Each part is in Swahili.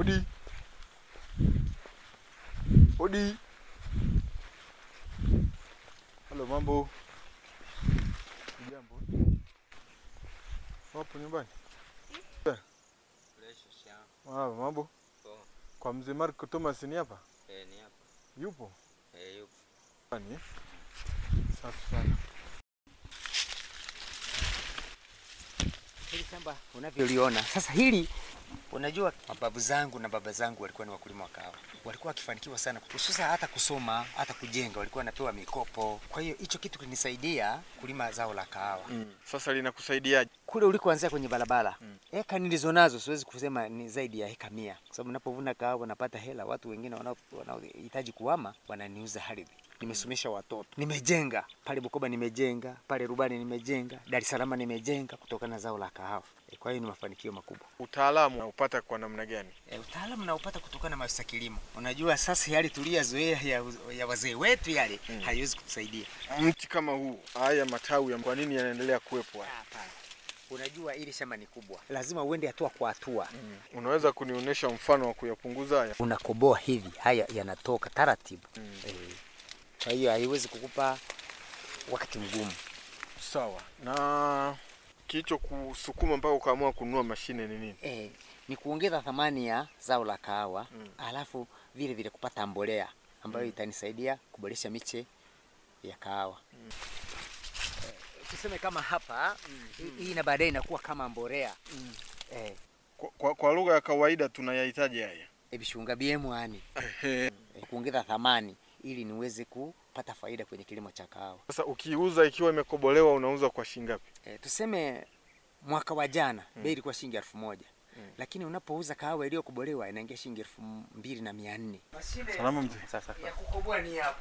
Odi. Odi. Halo, mambo? Jambo. Wapo nyumbani? Ah, mambo? Poa. Kwa mzee Marco Thomas ni hapa? Eh, ni hapa. Yupo? Eh, yupo. Nani? Safi sana. Hili shamba unavyoliona sasa, hili unajua, mababu zangu na baba zangu walikuwa ni wakulima wa kahawa, walikuwa wakifanikiwa sana, hususa hata kusoma, hata kujenga, walikuwa wanapewa mikopo. Kwa hiyo hicho kitu kilinisaidia kulima zao la kahawa. Mm. Sasa linakusaidiaje? Kule ulikoanzia kwenye barabara Mm. eka nilizo nazo siwezi kusema ni zaidi ya eka mia, kwa sababu napovuna kahawa napata hela. Watu wengine wanao- wanaohitaji kuhama wananiuza ardhi. Nimesomesha watoto, nimejenga pale Bukoba, nimejenga pale Rubani, nimejenga Dar es Salaam, nimejenga kutokana na zao la kahawa. E, kwa hiyo ni mafanikio makubwa. Utaalamu unaupata kwa namna gani? E, utaalamu naupata kutokana na maafisa kilimo. Unajua sasa yale tuliyazoea ya, ya wazee wetu yale Mm. haiwezi kutusaidia. Mti kama huu, haya matawi kwa nini yanaendelea kuwepo haya? Unajua ili shamba ni kubwa, lazima uende hatua kwa hatua. Mm. Unaweza kunionyesha mfano wa kuyapunguza haya? unakoboa hivi, haya yanatoka taratibu Mm. eh. Kwa hiyo haiwezi kukupa wakati mgumu. Sawa. Na kilicho kusukuma mpaka ukaamua kununua mashine ni nini? Eh, ni kuongeza thamani ya zao la kahawa Mm. alafu vile vile kupata mbolea ambayo mm. itanisaidia kuboresha miche ya kahawa eh, tuseme kama hapa hii hii na baadaye inakuwa kama mborea mm. eh, Kwa, kwa, kwa lugha ya kawaida tunayahitaji haya. ebishunga byemwani eh, kuongeza thamani ili niweze kupata faida kwenye kilimo cha kahawa. Sasa ukiuza ikiwa imekobolewa unauza kwa shilingi ngapi? E, tuseme mwaka wa jana Mm. bei ilikuwa shilingi elfu moja Mm. lakini unapouza kahawa iliyokobolewa inaingia shilingi elfu mbili na mia nne. Salama mzee. Sasa ya kukoboa ni hapa.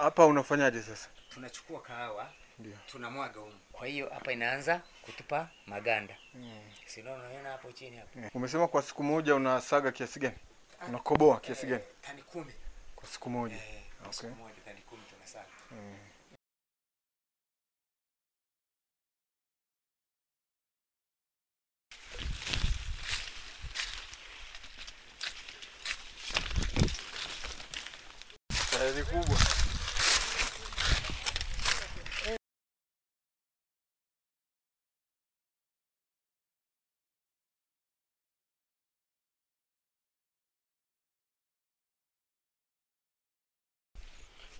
Hapa unafanyaje sasa? Tunachukua kahawa Ndio. tunamwaga humu, kwa hiyo hapa inaanza kutupa maganda, si ndio? Unaona hapo chini hapo Umesema kwa siku moja unasaga kiasi gani? Unakoboa kiasi gani? Eh, tani kumi Kwa siku moja. Eh, kwa siku moja tani kumi tunasaga. Mm. Ni kubwa.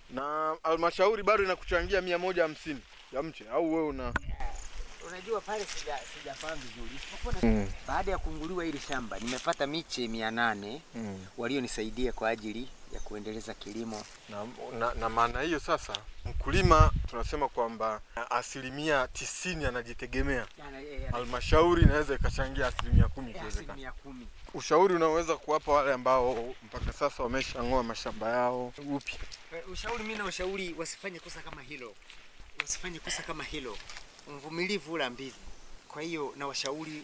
Na halmashauri bado inakuchangia mia moja hamsini ya mche au wewe una Unajua pale sija sijafahamu vizuri, isipokuwa mm. baada ya kuunguliwa hili shamba nimepata miche mia nane Mm. walionisaidia kwa ajili ya kuendeleza kilimo Na, na, na maana hiyo sasa mkulima tunasema kwamba asilimia tisini anajitegemea, halmashauri inaweza ikachangia asilimia kumi ikiwezekana. Ushauri unaoweza kuwapa wale ambao mpaka sasa wameshang'oa mashamba yao upi? Eh, Ushauri mimi na ushauri wasifanye kosa kama hilo, wasifanye kosa kama hilo. Mvumilivu ula mbili. Kwa hiyo na washauri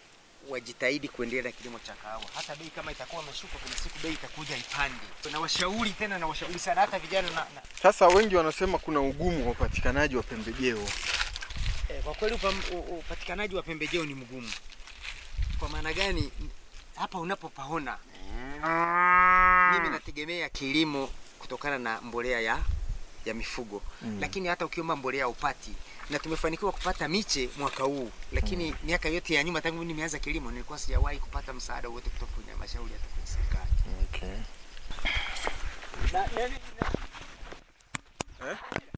wajitahidi kuendelea na kilimo cha kahawa, hata bei kama itakuwa imeshuka, kuna siku bei itakuja ipande. Na washauri tena, na washauri sana hata vijana na, na Sasa wengi wanasema kuna ugumu wa upatikanaji wa pembejeo. Eh, kwa kweli upatikanaji wa pembejeo ni mgumu. Kwa maana gani? Hapa unapopaona, mimi nategemea kilimo kutokana na mbolea ya ya mifugo mm. Lakini hata ukiomba mbolea upati, na tumefanikiwa kupata miche mwaka huu, lakini mm. miaka yote ya nyuma tangu mimi nimeanza kilimo nilikuwa sijawahi kupata msaada wote kutoka kwenye halmashauri hata kwenye serikali. Okay.